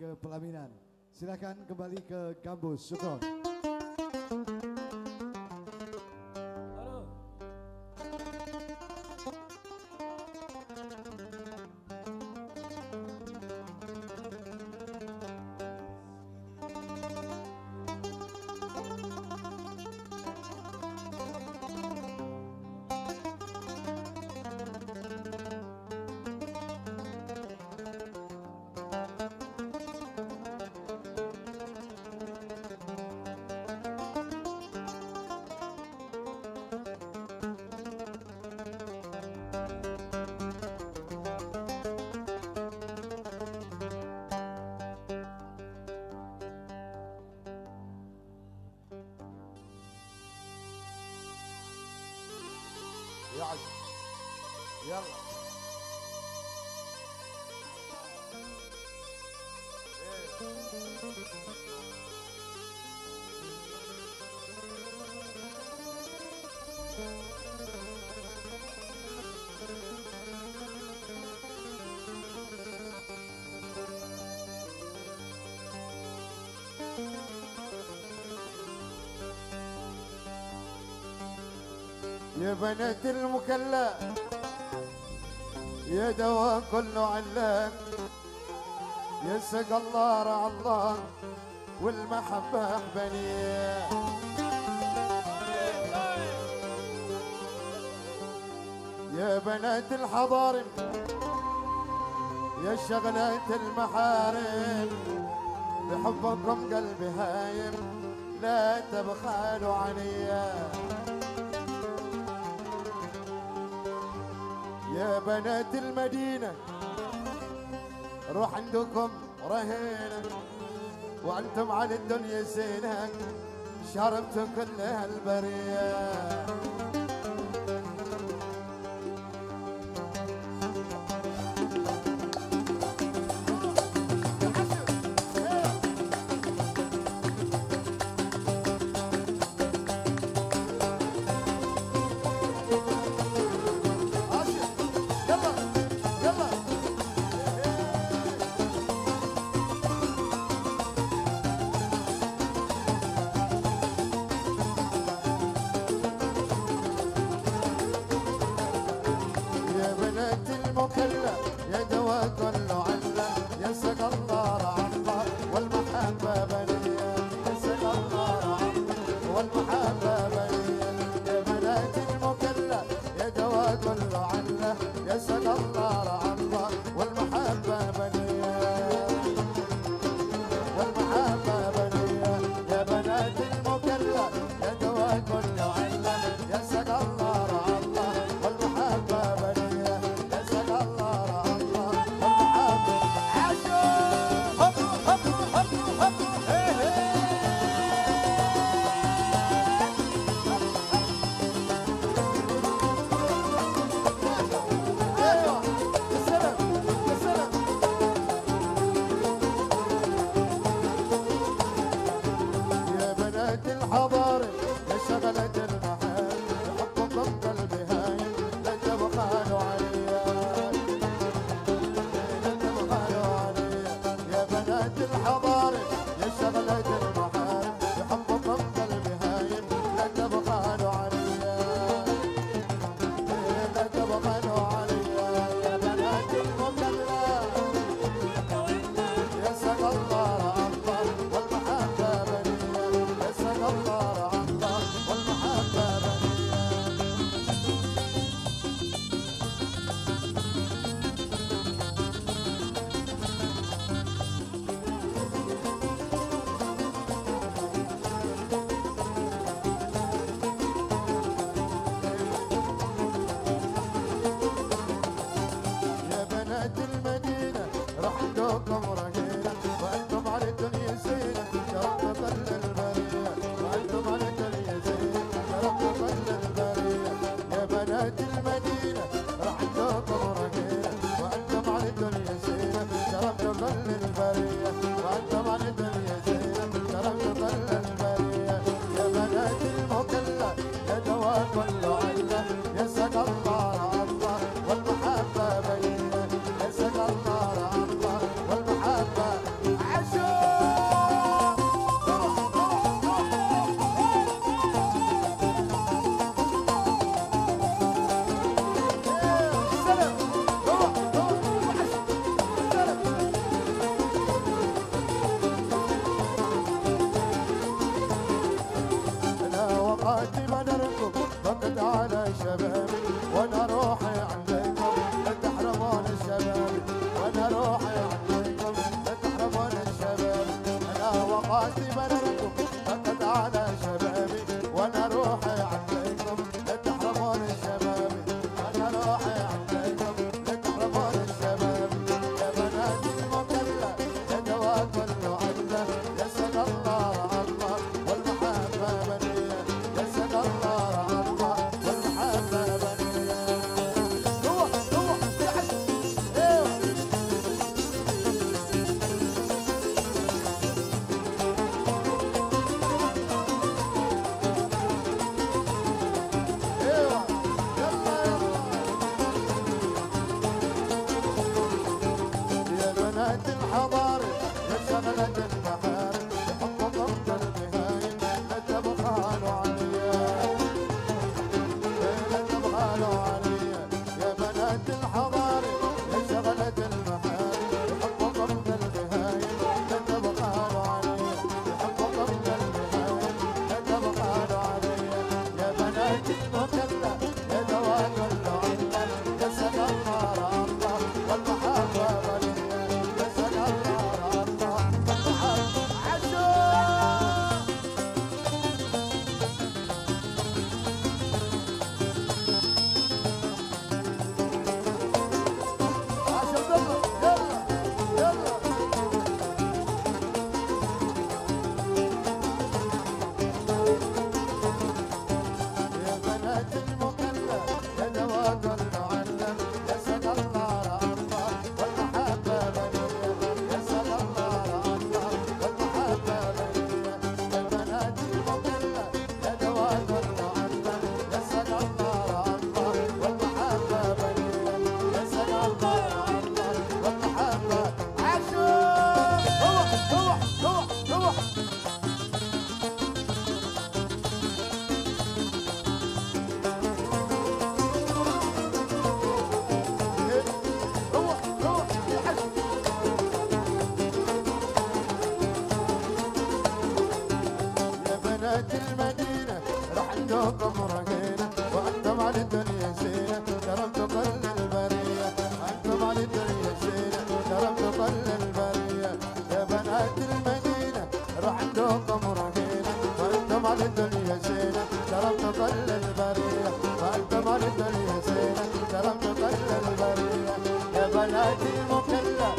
ke pelaminan. Silakan kembali ke kampus. Syukron. يلا. يا بنات المكلا يا دواء كله علان يا سق الله رع الله والمحبة أحبني. يا بنات الحضارم يا شغلات المحارم بحبكم قلبي هايم لا تبخلوا عليا يا بنات المدينة روح عندكم رهينة وأنتم على الدنيا زينة شربتوا كل هالبرية one. كل البرية وأنت مرد اليسيرة كرمت كل البرية يا بلادي مكلة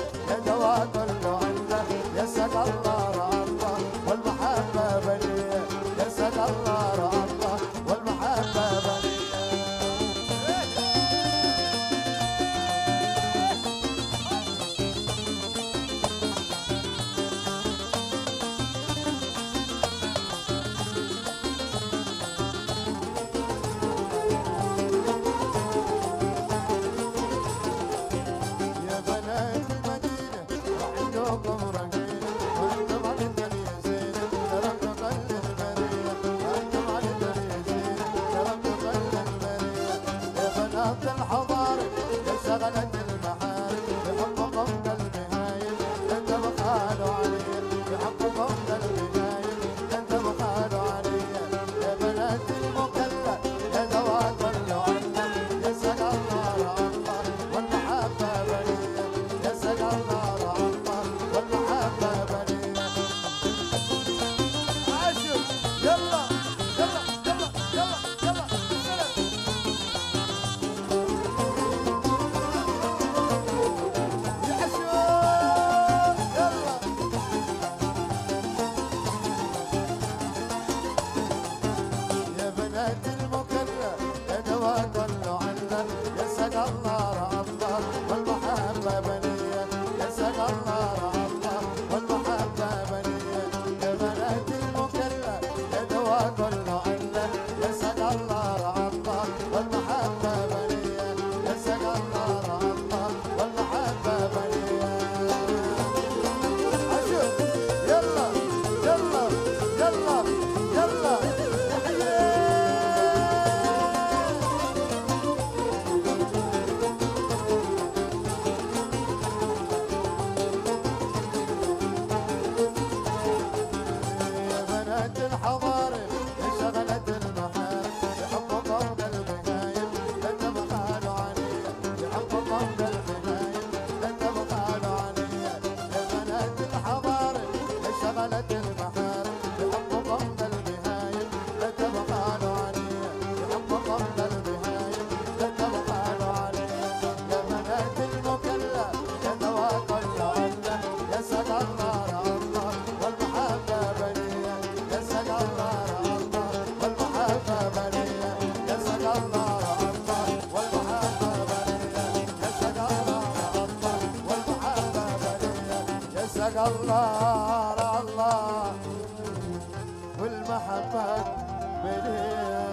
الله الله. والمحبة بديع